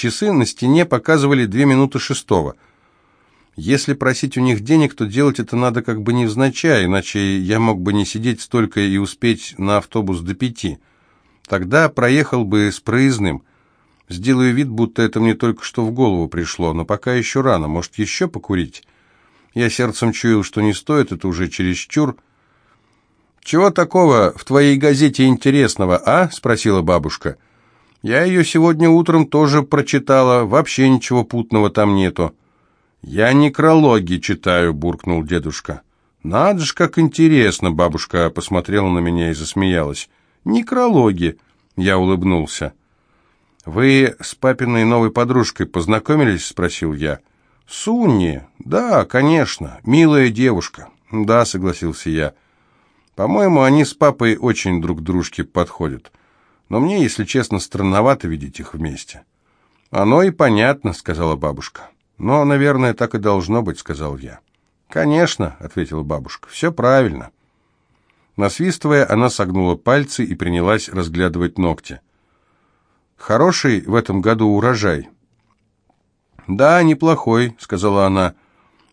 Часы на стене показывали две минуты шестого. Если просить у них денег, то делать это надо как бы невзначай, иначе я мог бы не сидеть столько и успеть на автобус до пяти. Тогда проехал бы с проездным. Сделаю вид, будто это мне только что в голову пришло, но пока еще рано, может, еще покурить? Я сердцем чуял, что не стоит, это уже чересчур. «Чего такого в твоей газете интересного, а?» — спросила бабушка. «Я ее сегодня утром тоже прочитала, вообще ничего путного там нету». «Я некрологи читаю», — буркнул дедушка. «Надо ж, как интересно!» — бабушка посмотрела на меня и засмеялась. «Некрологи!» — я улыбнулся. «Вы с папиной новой подружкой познакомились?» — спросил я. «Сунни? Да, конечно. Милая девушка». «Да», — согласился я. «По-моему, они с папой очень друг дружке подходят. Но мне, если честно, странновато видеть их вместе». «Оно и понятно», — сказала бабушка. «Но, наверное, так и должно быть», — сказал я. «Конечно», — ответила бабушка, — «все правильно». Насвистывая, она согнула пальцы и принялась разглядывать ногти. «Хороший в этом году урожай?» «Да, неплохой», — сказала она.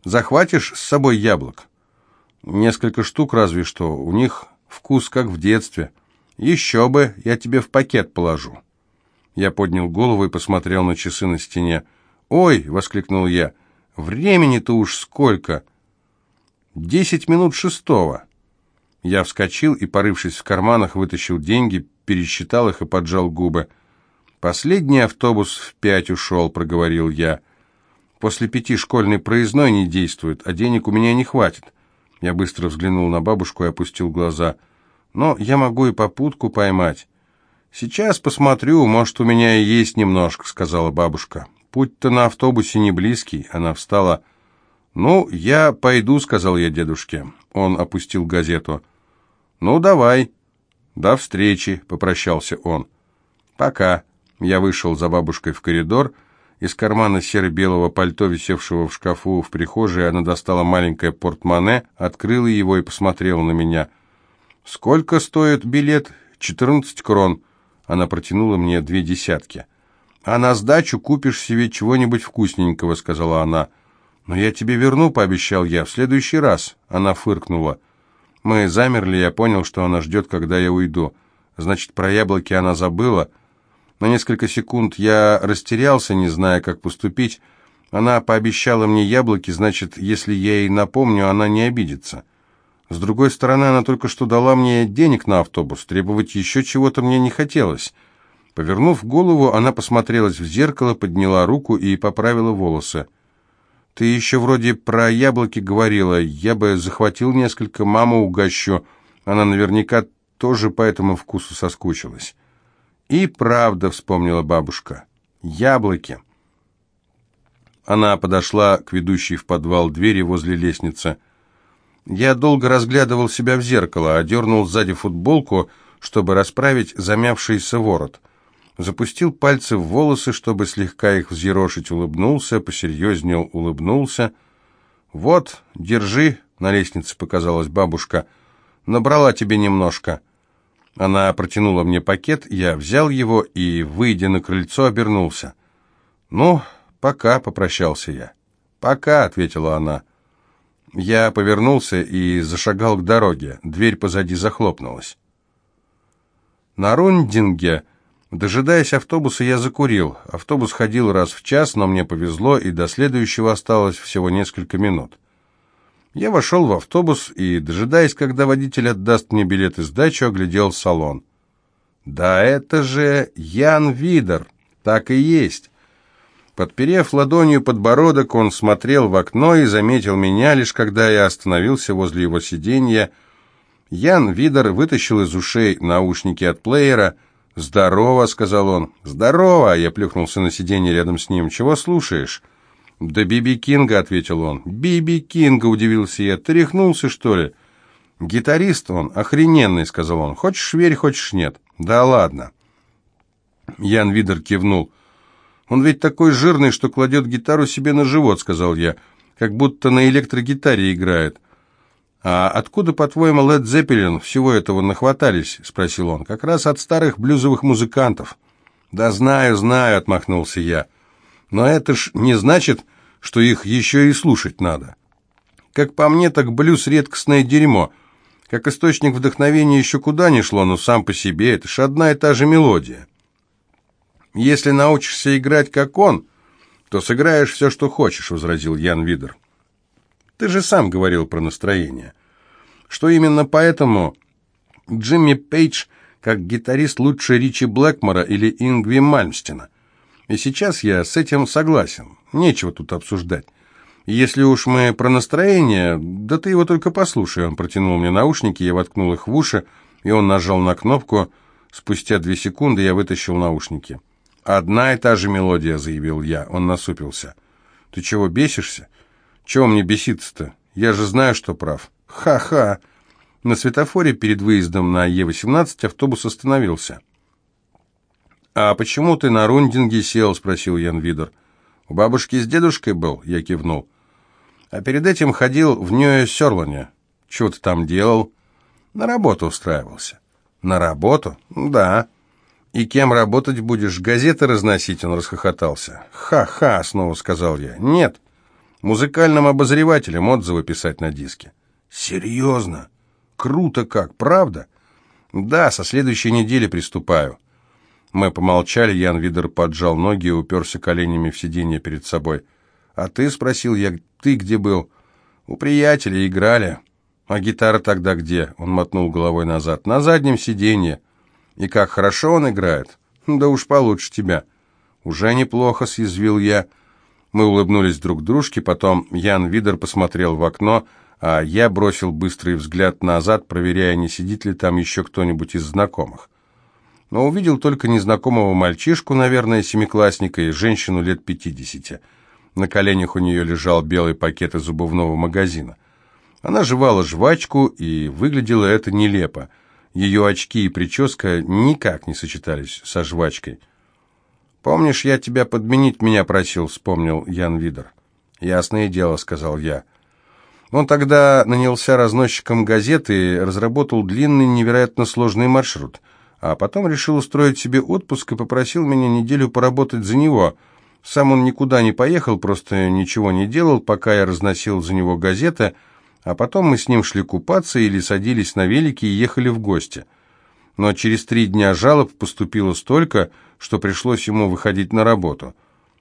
«Захватишь с собой яблок?» «Несколько штук разве что. У них вкус как в детстве. Еще бы, я тебе в пакет положу». Я поднял голову и посмотрел на часы на стене. «Ой!» — воскликнул я. «Времени-то уж сколько!» «Десять минут шестого». Я вскочил и, порывшись в карманах, вытащил деньги, пересчитал их и поджал губы. «Последний автобус в пять ушел», — проговорил я. После пяти школьный проездной не действует, а денег у меня не хватит. Я быстро взглянул на бабушку и опустил глаза. Но я могу и попутку поймать. Сейчас посмотрю, может, у меня и есть немножко, сказала бабушка. Путь-то на автобусе не близкий. Она встала. Ну, я пойду, сказал я дедушке. Он опустил газету. Ну, давай. До встречи, попрощался он. Пока. Я вышел за бабушкой в коридор из кармана серо-белого пальто, висевшего в шкафу в прихожей, она достала маленькое портмоне, открыла его и посмотрела на меня. «Сколько стоит билет?» «Четырнадцать крон». Она протянула мне две десятки. «А на сдачу купишь себе чего-нибудь вкусненького», — сказала она. «Но я тебе верну», — пообещал я, — «в следующий раз». Она фыркнула. Мы замерли, я понял, что она ждет, когда я уйду. Значит, про яблоки она забыла. На несколько секунд я растерялся, не зная, как поступить. Она пообещала мне яблоки, значит, если я ей напомню, она не обидится. С другой стороны, она только что дала мне денег на автобус, требовать еще чего-то мне не хотелось. Повернув голову, она посмотрелась в зеркало, подняла руку и поправила волосы. «Ты еще вроде про яблоки говорила. Я бы захватил несколько, маму угощу. Она наверняка тоже по этому вкусу соскучилась». «И правда», — вспомнила бабушка, — «яблоки». Она подошла к ведущей в подвал двери возле лестницы. Я долго разглядывал себя в зеркало, одернул сзади футболку, чтобы расправить замявшийся ворот. Запустил пальцы в волосы, чтобы слегка их взъерошить, улыбнулся, посерьезнел улыбнулся. «Вот, держи», — на лестнице показалась бабушка, — «набрала тебе немножко». Она протянула мне пакет, я взял его и, выйдя на крыльцо, обернулся. «Ну, пока», — попрощался я. «Пока», — ответила она. Я повернулся и зашагал к дороге. Дверь позади захлопнулась. На Рундинге, дожидаясь автобуса, я закурил. Автобус ходил раз в час, но мне повезло, и до следующего осталось всего несколько минут. Я вошел в автобус и, дожидаясь, когда водитель отдаст мне билет и сдачу, оглядел салон. «Да это же Ян Видер, так и есть». Подперев ладонью подбородок, он смотрел в окно и заметил меня, лишь когда я остановился возле его сиденья. Ян Видер вытащил из ушей наушники от плеера. «Здорово», — сказал он. «Здорово», — я плюхнулся на сиденье рядом с ним. «Чего слушаешь?» «Да Биби Кинга», — ответил он. «Биби Кинга», — удивился я. «Ты рехнулся, что ли?» «Гитарист он, охрененный», — сказал он. «Хочешь верь, хочешь нет». «Да ладно». Ян Видер кивнул. «Он ведь такой жирный, что кладет гитару себе на живот», — сказал я. «Как будто на электрогитаре играет». «А откуда, по-твоему, Лед Зеппелин всего этого нахватались?» — спросил он. «Как раз от старых блюзовых музыкантов». «Да знаю, знаю», — отмахнулся я. Но это ж не значит, что их еще и слушать надо. Как по мне, так блюз — редкостное дерьмо. Как источник вдохновения еще куда ни шло, но сам по себе это ж одна и та же мелодия. Если научишься играть как он, то сыграешь все, что хочешь, — возразил Ян Видер. Ты же сам говорил про настроение. Что именно поэтому Джимми Пейдж как гитарист лучше Ричи Блэкмора или Ингви Мальмстена. И сейчас я с этим согласен. Нечего тут обсуждать. Если уж мы про настроение, да ты его только послушай. Он протянул мне наушники, я воткнул их в уши, и он нажал на кнопку. Спустя две секунды я вытащил наушники. «Одна и та же мелодия», — заявил я. Он насупился. «Ты чего, бесишься?» «Чего мне беситься-то? Я же знаю, что прав». «Ха-ха!» На светофоре перед выездом на Е-18 автобус остановился. «А почему ты на рундинге сел?» — спросил Ян Видер. «У бабушки с дедушкой был?» — я кивнул. «А перед этим ходил в Нью-Сёрлане. Чего ты там делал?» «На работу устраивался». «На работу?» «Да». «И кем работать будешь? Газеты разносить?» — он расхохотался. «Ха-ха!» — снова сказал я. «Нет, музыкальным обозревателем отзывы писать на диске». «Серьезно? Круто как, правда?» «Да, со следующей недели приступаю». Мы помолчали, Ян Видер поджал ноги и уперся коленями в сиденье перед собой. «А ты?» — спросил я. «Ты где был?» «У приятеля играли». «А гитара тогда где?» — он мотнул головой назад. «На заднем сиденье». «И как хорошо он играет?» «Да уж получше тебя». «Уже неплохо», — съязвил я. Мы улыбнулись друг дружке, потом Ян Видер посмотрел в окно, а я бросил быстрый взгляд назад, проверяя, не сидит ли там еще кто-нибудь из знакомых. Но увидел только незнакомого мальчишку, наверное, семиклассника, и женщину лет пятидесяти. На коленях у нее лежал белый пакет из зубовного магазина. Она жевала жвачку, и выглядело это нелепо. Ее очки и прическа никак не сочетались со жвачкой. «Помнишь, я тебя подменить меня просил?» — вспомнил Ян Видер. «Ясное дело», — сказал я. Он тогда нанялся разносчиком газеты разработал длинный, невероятно сложный маршрут, а потом решил устроить себе отпуск и попросил меня неделю поработать за него. Сам он никуда не поехал, просто ничего не делал, пока я разносил за него газеты — а потом мы с ним шли купаться или садились на велики и ехали в гости. Но через три дня жалоб поступило столько, что пришлось ему выходить на работу.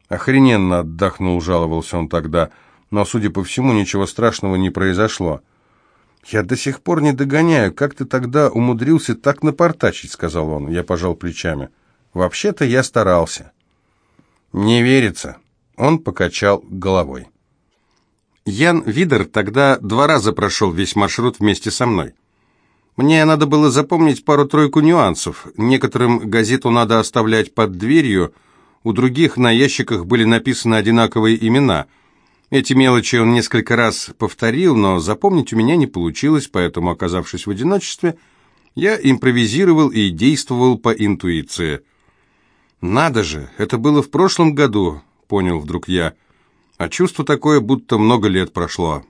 «Охрененно отдохнул», — жаловался он тогда, но, судя по всему, ничего страшного не произошло. «Я до сих пор не догоняю, как ты тогда умудрился так напортачить», — сказал он. Я пожал плечами. «Вообще-то я старался». «Не верится». Он покачал головой. Ян Видер тогда два раза прошел весь маршрут вместе со мной. Мне надо было запомнить пару-тройку нюансов. Некоторым газету надо оставлять под дверью, у других на ящиках были написаны одинаковые имена. Эти мелочи он несколько раз повторил, но запомнить у меня не получилось, поэтому, оказавшись в одиночестве, я импровизировал и действовал по интуиции. «Надо же, это было в прошлом году», — понял вдруг я, — а чувство такое, будто много лет прошло.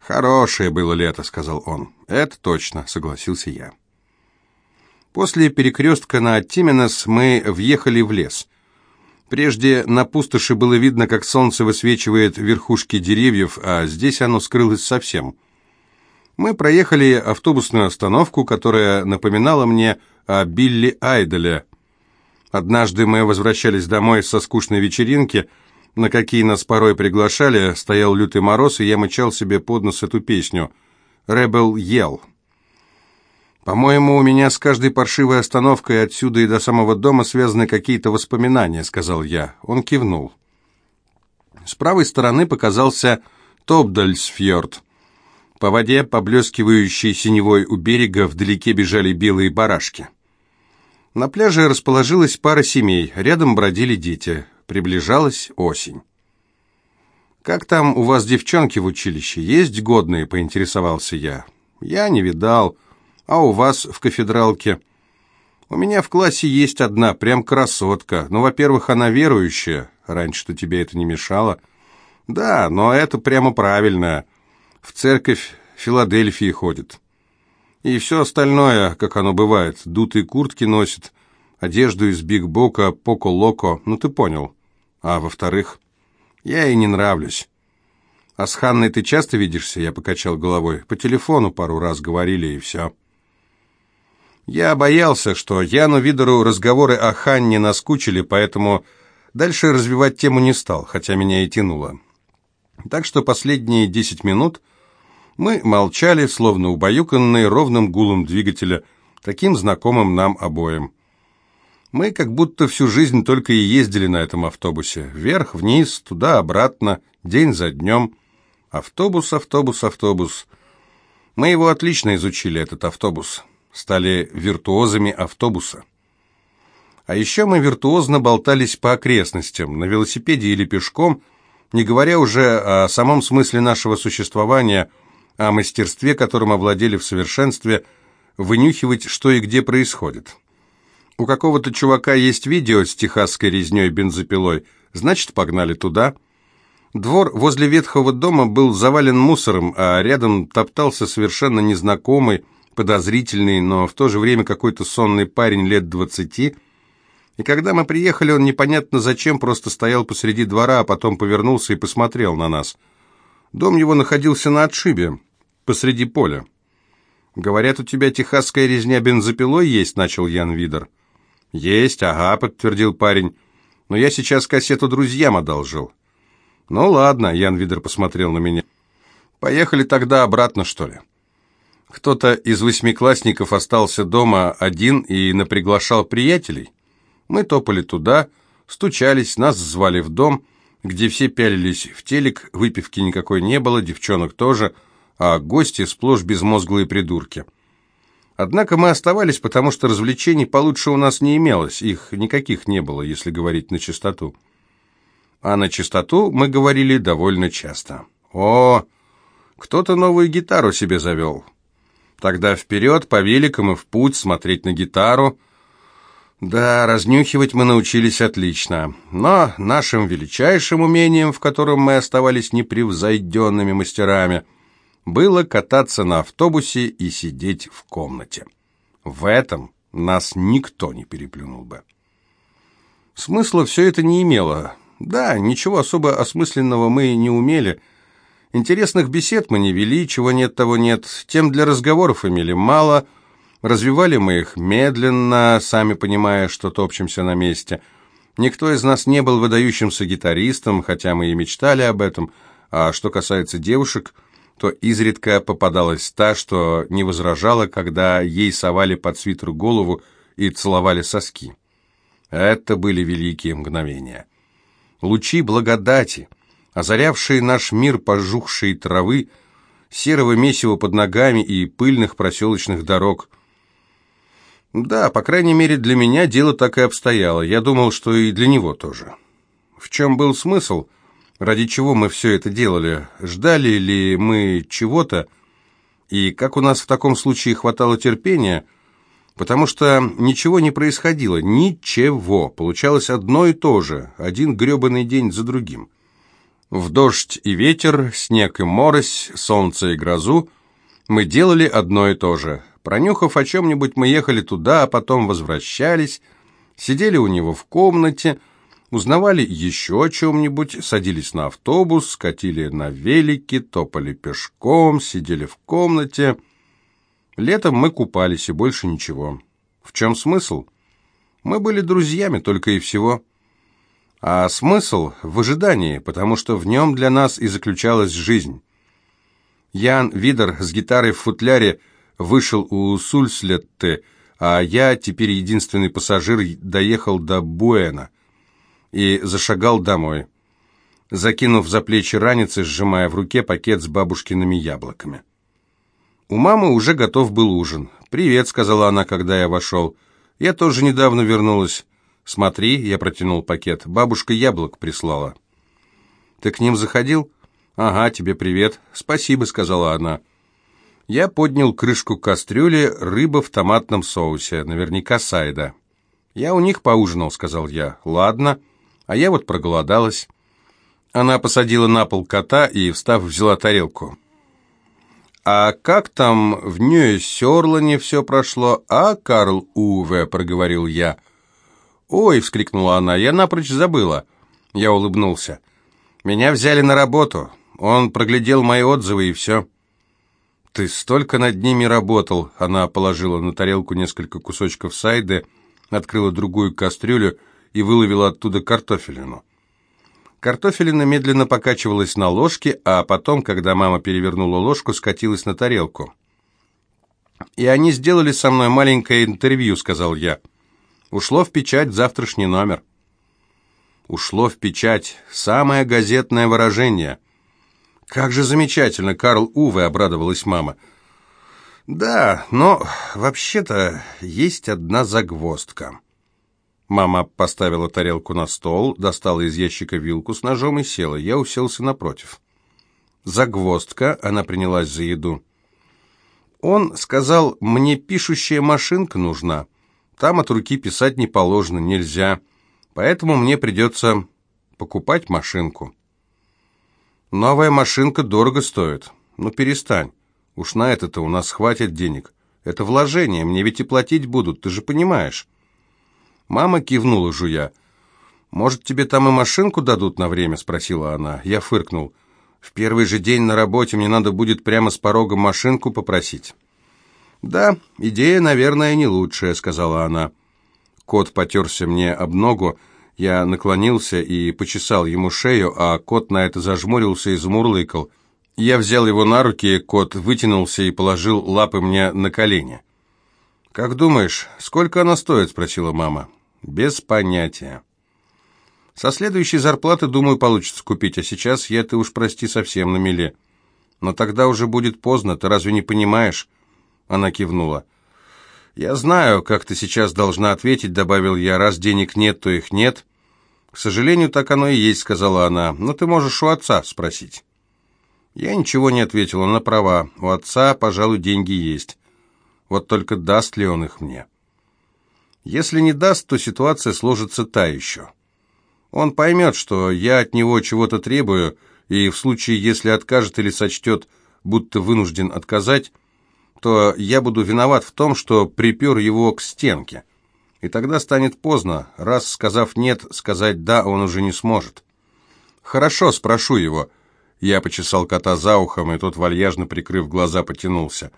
«Хорошее было лето», — сказал он. «Это точно», — согласился я. После перекрестка на Тименес мы въехали в лес. Прежде на пустоши было видно, как солнце высвечивает верхушки деревьев, а здесь оно скрылось совсем. Мы проехали автобусную остановку, которая напоминала мне о Билли Айдоле. Однажды мы возвращались домой со скучной вечеринки — на какие нас порой приглашали, стоял лютый мороз, и я мычал себе под нос эту песню. «Ребел ел». «По-моему, у меня с каждой паршивой остановкой отсюда и до самого дома связаны какие-то воспоминания», — сказал я. Он кивнул. С правой стороны показался Топдальсфьорд. По воде, поблескивающей синевой у берега, вдалеке бежали белые барашки. На пляже расположилась пара семей, рядом бродили дети. Приближалась осень. «Как там у вас девчонки в училище? Есть годные?» — поинтересовался я. «Я не видал. А у вас в кафедралке?» «У меня в классе есть одна, прям красотка. Ну, во-первых, она верующая. Раньше-то тебе это не мешало». «Да, но это прямо правильно. В церковь Филадельфии ходит. И все остальное, как оно бывает, дутые куртки носит, одежду из Биг Бока, Поко Локо, ну ты понял. А во-вторых, я ей не нравлюсь. А с Ханной ты часто видишься? Я покачал головой. По телефону пару раз говорили, и все. Я боялся, что Яну Видеру разговоры о Ханне наскучили, поэтому дальше развивать тему не стал, хотя меня и тянуло. Так что последние десять минут мы молчали, словно убаюканные ровным гулом двигателя, таким знакомым нам обоим. Мы как будто всю жизнь только и ездили на этом автобусе. Вверх, вниз, туда, обратно, день за днем. Автобус, автобус, автобус. Мы его отлично изучили, этот автобус. Стали виртуозами автобуса. А еще мы виртуозно болтались по окрестностям, на велосипеде или пешком, не говоря уже о самом смысле нашего существования, о мастерстве, которым овладели в совершенстве, вынюхивать, что и где происходит. У какого-то чувака есть видео с техасской резней бензопилой, значит, погнали туда. Двор возле ветхого дома был завален мусором, а рядом топтался совершенно незнакомый, подозрительный, но в то же время какой-то сонный парень лет двадцати. И когда мы приехали, он непонятно зачем просто стоял посреди двора, а потом повернулся и посмотрел на нас. Дом его находился на отшибе, посреди поля. «Говорят, у тебя техасская резня бензопилой есть?» — начал Ян Видер. «Есть, ага», — подтвердил парень. «Но я сейчас кассету друзьям одолжил». «Ну ладно», — Ян Видер посмотрел на меня. «Поехали тогда обратно, что ли?» Кто-то из восьмиклассников остался дома один и наприглашал приятелей. Мы топали туда, стучались, нас звали в дом, где все пялились в телек, выпивки никакой не было, девчонок тоже, а гости сплошь безмозглые придурки. Однако мы оставались, потому что развлечений получше у нас не имелось, их никаких не было, если говорить на чистоту. А на чистоту мы говорили довольно часто. «О, кто-то новую гитару себе завел. Тогда вперед, по великам и в путь, смотреть на гитару. Да, разнюхивать мы научились отлично, но нашим величайшим умением, в котором мы оставались непревзойденными мастерами – было кататься на автобусе и сидеть в комнате. В этом нас никто не переплюнул бы. Смысла все это не имело. Да, ничего особо осмысленного мы не умели. Интересных бесед мы не вели, чего нет, того нет. Тем для разговоров имели мало. Развивали мы их медленно, сами понимая, что топчемся на месте. Никто из нас не был выдающимся гитаристом, хотя мы и мечтали об этом. А что касается девушек, то изредка попадалась та, что не возражала, когда ей совали под свитер голову и целовали соски. Это были великие мгновения. Лучи благодати, озарявшие наш мир пожухшей травы, серого месива под ногами и пыльных проселочных дорог. Да, по крайней мере, для меня дело так и обстояло. Я думал, что и для него тоже. В чем был смысл – Ради чего мы все это делали? Ждали ли мы чего-то? И как у нас в таком случае хватало терпения? Потому что ничего не происходило, ничего. Получалось одно и то же, один гребаный день за другим. В дождь и ветер, снег и морось, солнце и грозу мы делали одно и то же. Пронюхав о чем-нибудь, мы ехали туда, а потом возвращались, сидели у него в комнате, узнавали еще о чем-нибудь, садились на автобус, скатили на велике, топали пешком, сидели в комнате. Летом мы купались, и больше ничего. В чем смысл? Мы были друзьями только и всего. А смысл в ожидании, потому что в нем для нас и заключалась жизнь. Ян Видер с гитарой в футляре вышел у Сульслетте, а я, теперь единственный пассажир, доехал до Буэна и зашагал домой, закинув за плечи ранец и сжимая в руке пакет с бабушкиными яблоками. У мамы уже готов был ужин. «Привет», — сказала она, когда я вошел. «Я тоже недавно вернулась». «Смотри», — я протянул пакет, — «бабушка яблок прислала». «Ты к ним заходил?» «Ага, тебе привет». «Спасибо», — сказала она. Я поднял крышку кастрюли, рыба в томатном соусе, наверняка сайда. «Я у них поужинал», — сказал я. «Ладно». А я вот проголодалась. Она посадила на пол кота и, встав, взяла тарелку. «А как там в Нью-Сёрлане все прошло, а, Карл Уве?» — проговорил я. «Ой!» — вскрикнула она, — «я напрочь забыла. Я улыбнулся. «Меня взяли на работу. Он проглядел мои отзывы и все». «Ты столько над ними работал!» Она положила на тарелку несколько кусочков сайды, открыла другую кастрюлю и выловила оттуда картофелину. Картофелина медленно покачивалась на ложке, а потом, когда мама перевернула ложку, скатилась на тарелку. «И они сделали со мной маленькое интервью», — сказал я. «Ушло в печать завтрашний номер». «Ушло в печать. Самое газетное выражение». «Как же замечательно, Карл Уве!» — обрадовалась мама. «Да, но вообще-то есть одна загвоздка». Мама поставила тарелку на стол, достала из ящика вилку с ножом и села. Я уселся напротив. Загвоздка, она принялась за еду. Он сказал, мне пишущая машинка нужна. Там от руки писать не положено, нельзя. Поэтому мне придется покупать машинку. Новая машинка дорого стоит. Ну, перестань. Уж на это-то у нас хватит денег. Это вложение, мне ведь и платить будут, ты же понимаешь. Мама кивнула, жуя. «Может, тебе там и машинку дадут на время?» — спросила она. Я фыркнул. В первый же день на работе мне надо будет прямо с порога машинку попросить. «Да, идея, наверное, не лучшая», — сказала она. Кот потерся мне об ногу, я наклонился и почесал ему шею, а кот на это зажмурился и замурлыкал. Я взял его на руки, кот вытянулся и положил лапы мне на колени. «Как думаешь, сколько она стоит?» — спросила мама. «Без понятия». Со следующей зарплаты, думаю, получится купить, а сейчас я, ты уж прости, совсем на меле. Но тогда уже будет поздно, ты разве не понимаешь?» Она кивнула. «Я знаю, как ты сейчас должна ответить», — добавил я. «Раз денег нет, то их нет». «К сожалению, так оно и есть», — сказала она. «Но ты можешь у отца спросить». Я ничего не ответил, она права. У отца, пожалуй, деньги есть. Вот только даст ли он их мне? Если не даст, то ситуация сложится та еще. Он поймет, что я от него чего-то требую, и в случае, если откажет или сочтет, будто вынужден отказать, то я буду виноват в том, что припер его к стенке. И тогда станет поздно. Раз сказав «нет», сказать «да» он уже не сможет. «Хорошо, спрошу его». Я почесал кота за ухом, и тот, вальяжно прикрыв глаза, потянулся.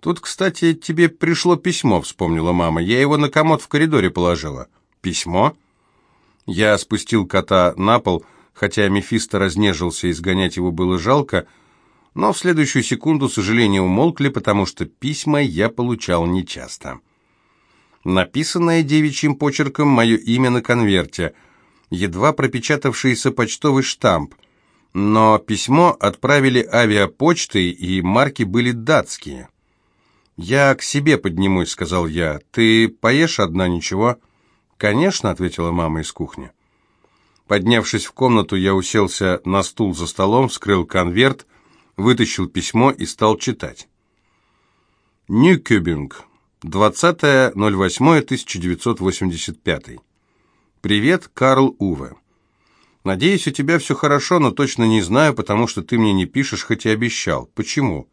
«Тут, кстати, тебе пришло письмо», — вспомнила мама. «Я его на комод в коридоре положила». «Письмо?» Я спустил кота на пол, хотя Мефисто разнежился, и сгонять его было жалко, но в следующую секунду сожаления умолкли, потому что письма я получал нечасто. Написанное девичьим почерком мое имя на конверте, едва пропечатавшийся почтовый штамп, но письмо отправили авиапочтой, и марки были датские. «Я к себе поднимусь», — сказал я. «Ты поешь одна, ничего?» «Конечно», — ответила мама из кухни. Поднявшись в комнату, я уселся на стул за столом, вскрыл конверт, вытащил письмо и стал читать. Ньюкюбинг, 20.08.1985. Привет, Карл Уве. Надеюсь, у тебя все хорошо, но точно не знаю, потому что ты мне не пишешь, хоть и обещал. Почему?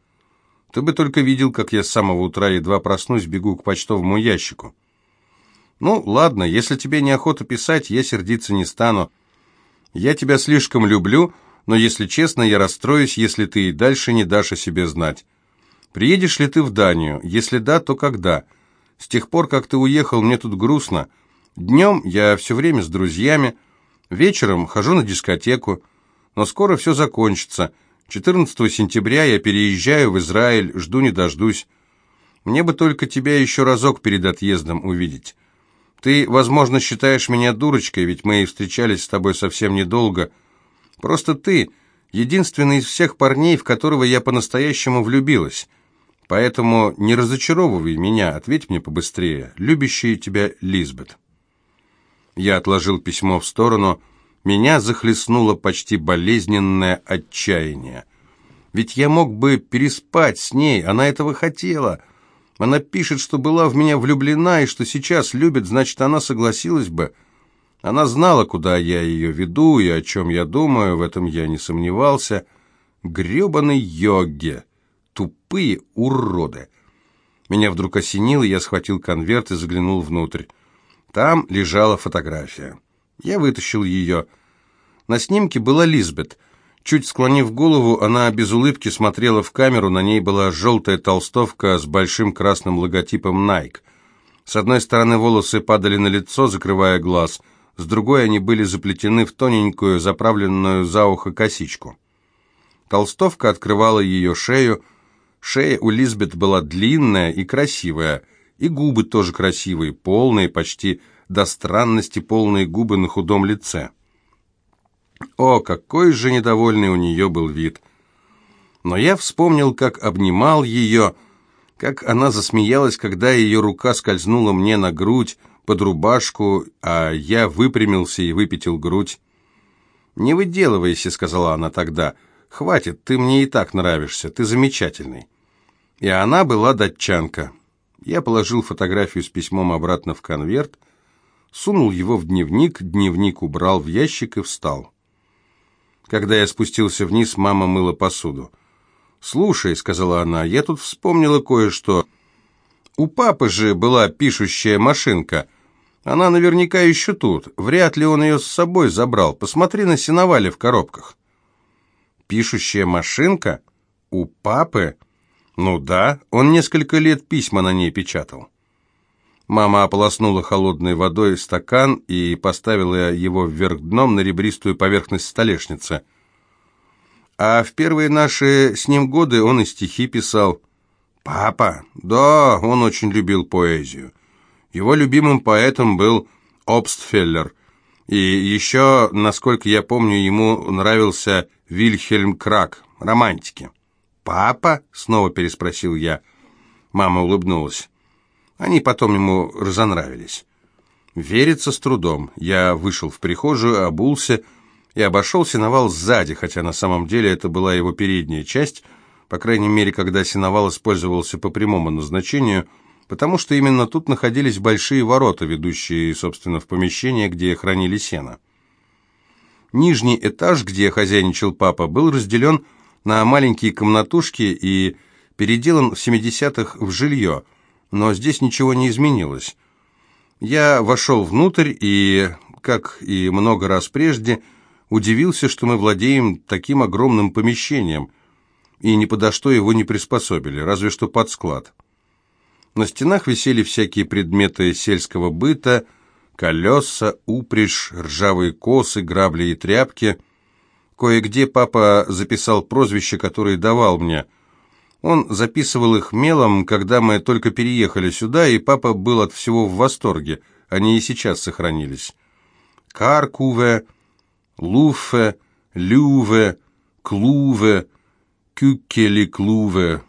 Ты бы только видел, как я с самого утра едва проснусь, бегу к почтовому ящику. «Ну, ладно, если тебе неохота писать, я сердиться не стану. Я тебя слишком люблю, но, если честно, я расстроюсь, если ты и дальше не дашь о себе знать. Приедешь ли ты в Данию? Если да, то когда? С тех пор, как ты уехал, мне тут грустно. Днем я все время с друзьями, вечером хожу на дискотеку, но скоро все закончится. 14 сентября я переезжаю в Израиль, жду не дождусь. Мне бы только тебя еще разок перед отъездом увидеть». Ты, возможно, считаешь меня дурочкой, ведь мы и встречались с тобой совсем недолго. Просто ты единственный из всех парней, в которого я по-настоящему влюбилась. Поэтому не разочаровывай меня, ответь мне побыстрее. Любящая тебя Лизбет. Я отложил письмо в сторону. Меня захлестнуло почти болезненное отчаяние. Ведь я мог бы переспать с ней, она этого хотела. Она пишет, что была в меня влюблена и что сейчас любит, значит, она согласилась бы. Она знала, куда я ее веду и о чем я думаю, в этом я не сомневался. Гребаный йоги, тупые уроды. Меня вдруг осенило, я схватил конверт и заглянул внутрь. Там лежала фотография. Я вытащил ее. На снимке была Лизбет. Чуть склонив голову, она без улыбки смотрела в камеру, на ней была желтая толстовка с большим красным логотипом Nike. С одной стороны волосы падали на лицо, закрывая глаз, с другой они были заплетены в тоненькую, заправленную за ухо косичку. Толстовка открывала ее шею, шея у Лизбет была длинная и красивая, и губы тоже красивые, полные, почти до странности полные губы на худом лице. О, какой же недовольный у нее был вид! Но я вспомнил, как обнимал ее, как она засмеялась, когда ее рука скользнула мне на грудь, под рубашку, а я выпрямился и выпятил грудь. «Не выделывайся», — сказала она тогда. «Хватит, ты мне и так нравишься, ты замечательный». И она была датчанка. Я положил фотографию с письмом обратно в конверт, сунул его в дневник, дневник убрал в ящик и встал. Когда я спустился вниз, мама мыла посуду. «Слушай», — сказала она, — «я тут вспомнила кое-что. У папы же была пишущая машинка. Она наверняка еще тут. Вряд ли он ее с собой забрал. Посмотри на сеновали в коробках». «Пишущая машинка? У папы?» «Ну да, он несколько лет письма на ней печатал». Мама ополоснула холодной водой стакан и поставила его вверх дном на ребристую поверхность столешницы. А в первые наши с ним годы он и стихи писал. «Папа? Да, он очень любил поэзию. Его любимым поэтом был Обстфеллер. И еще, насколько я помню, ему нравился Вильхельм Крак, романтики». «Папа?» — снова переспросил я. Мама улыбнулась. Они потом ему разонравились. Верится с трудом. Я вышел в прихожую, обулся и обошел сеновал сзади, хотя на самом деле это была его передняя часть, по крайней мере, когда сеновал использовался по прямому назначению, потому что именно тут находились большие ворота, ведущие, собственно, в помещение, где хранили сено. Нижний этаж, где хозяйничал папа, был разделен на маленькие комнатушки и переделан в 70-х в жилье, но здесь ничего не изменилось. Я вошел внутрь и, как и много раз прежде, удивился, что мы владеем таким огромным помещением, и ни подо что его не приспособили, разве что под склад. На стенах висели всякие предметы сельского быта, колеса, упряжь, ржавые косы, грабли и тряпки – Кое-где папа записал прозвища, которые давал мне. Он записывал их мелом, когда мы только переехали сюда, и папа был от всего в восторге. Они и сейчас сохранились. Каркуве, Луфе, Люве, Клуве, Кюккели-Клуве.